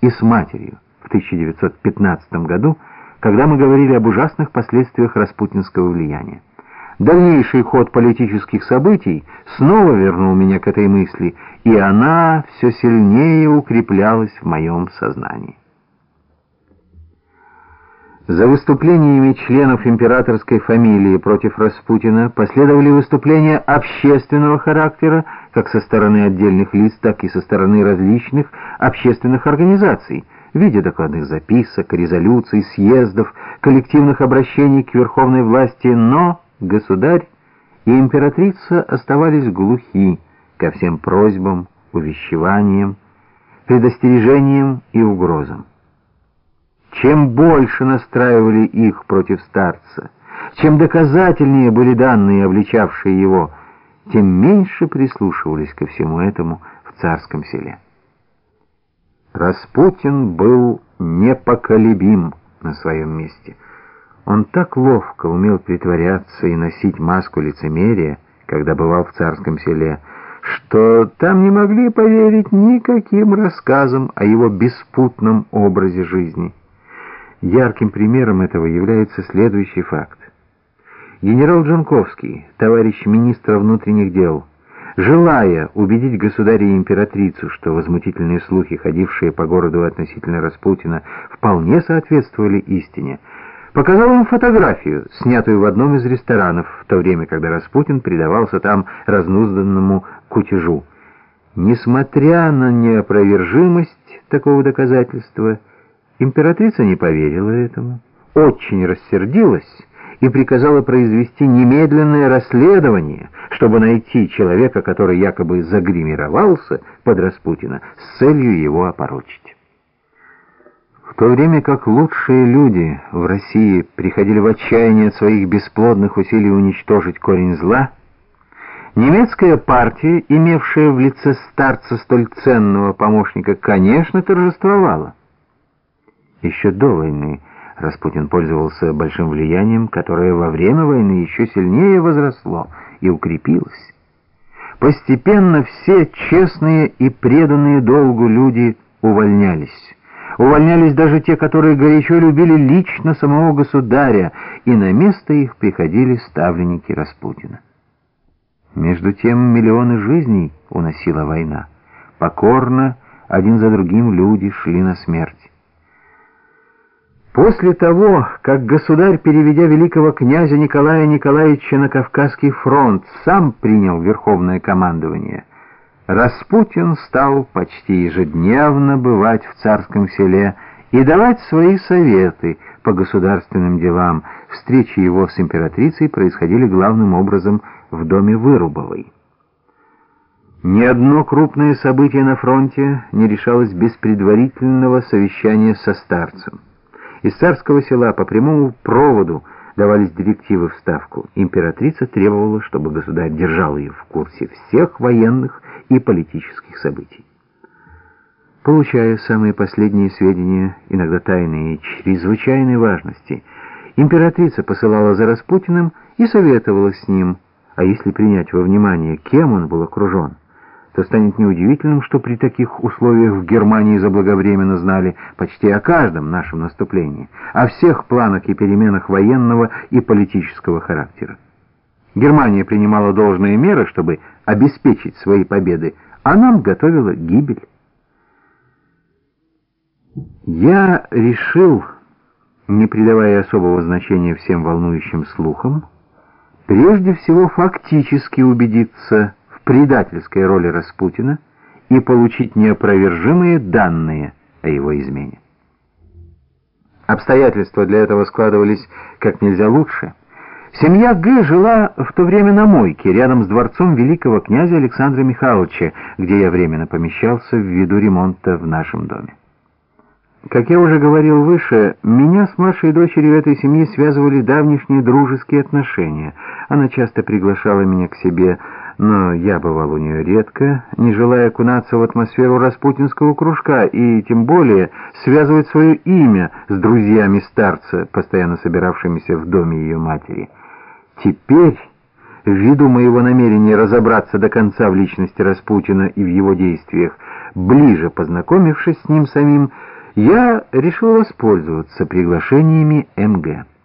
и с матерью в 1915 году, когда мы говорили об ужасных последствиях распутинского влияния. Дальнейший ход политических событий снова вернул меня к этой мысли, и она все сильнее укреплялась в моем сознании. За выступлениями членов императорской фамилии против Распутина последовали выступления общественного характера как со стороны отдельных лиц, так и со стороны различных общественных организаций в виде докладных записок, резолюций, съездов, коллективных обращений к верховной власти, но государь и императрица оставались глухи ко всем просьбам, увещеваниям, предостережениям и угрозам. Чем больше настраивали их против старца, чем доказательнее были данные, обличавшие его, тем меньше прислушивались ко всему этому в царском селе. Распутин был непоколебим на своем месте. Он так ловко умел притворяться и носить маску лицемерия, когда бывал в царском селе, что там не могли поверить никаким рассказам о его беспутном образе жизни. Ярким примером этого является следующий факт. Генерал Джунковский, товарищ министра внутренних дел, желая убедить государя и императрицу, что возмутительные слухи, ходившие по городу относительно Распутина, вполне соответствовали истине, показал им фотографию, снятую в одном из ресторанов, в то время, когда Распутин предавался там разнузданному кутежу. Несмотря на неопровержимость такого доказательства, императрица не поверила этому, очень рассердилась, и приказала произвести немедленное расследование, чтобы найти человека, который якобы загримировался под Распутина с целью его опорочить. В то время как лучшие люди в России приходили в отчаяние от своих бесплодных усилий уничтожить корень зла, немецкая партия, имевшая в лице старца столь ценного помощника, конечно, торжествовала. Еще до войны Распутин пользовался большим влиянием, которое во время войны еще сильнее возросло и укрепилось. Постепенно все честные и преданные долгу люди увольнялись. Увольнялись даже те, которые горячо любили лично самого государя, и на место их приходили ставленники Распутина. Между тем миллионы жизней уносила война. Покорно один за другим люди шли на смерть. После того, как государь, переведя великого князя Николая Николаевича на Кавказский фронт, сам принял верховное командование, Распутин стал почти ежедневно бывать в царском селе и давать свои советы по государственным делам. Встречи его с императрицей происходили главным образом в доме Вырубовой. Ни одно крупное событие на фронте не решалось без предварительного совещания со старцем. Из царского села по прямому проводу давались директивы в Ставку. Императрица требовала, чтобы государь держал ее в курсе всех военных и политических событий. Получая самые последние сведения, иногда тайные и чрезвычайной важности, императрица посылала за Распутиным и советовала с ним, а если принять во внимание, кем он был окружен, то станет неудивительным, что при таких условиях в Германии заблаговременно знали почти о каждом нашем наступлении, о всех планах и переменах военного и политического характера. Германия принимала должные меры, чтобы обеспечить свои победы, а нам готовила гибель. Я решил, не придавая особого значения всем волнующим слухам, прежде всего фактически убедиться, предательской роли Распутина и получить неопровержимые данные о его измене. Обстоятельства для этого складывались как нельзя лучше. Семья Г. жила в то время на мойке, рядом с дворцом великого князя Александра Михайловича, где я временно помещался ввиду ремонта в нашем доме. Как я уже говорил выше, меня с младшей дочерью этой семьи связывали давнишние дружеские отношения. Она часто приглашала меня к себе но я бывал у нее редко, не желая окунаться в атмосферу распутинского кружка и тем более связывать свое имя с друзьями старца, постоянно собиравшимися в доме ее матери. Теперь, ввиду моего намерения разобраться до конца в личности Распутина и в его действиях, ближе познакомившись с ним самим, я решил воспользоваться приглашениями МГ.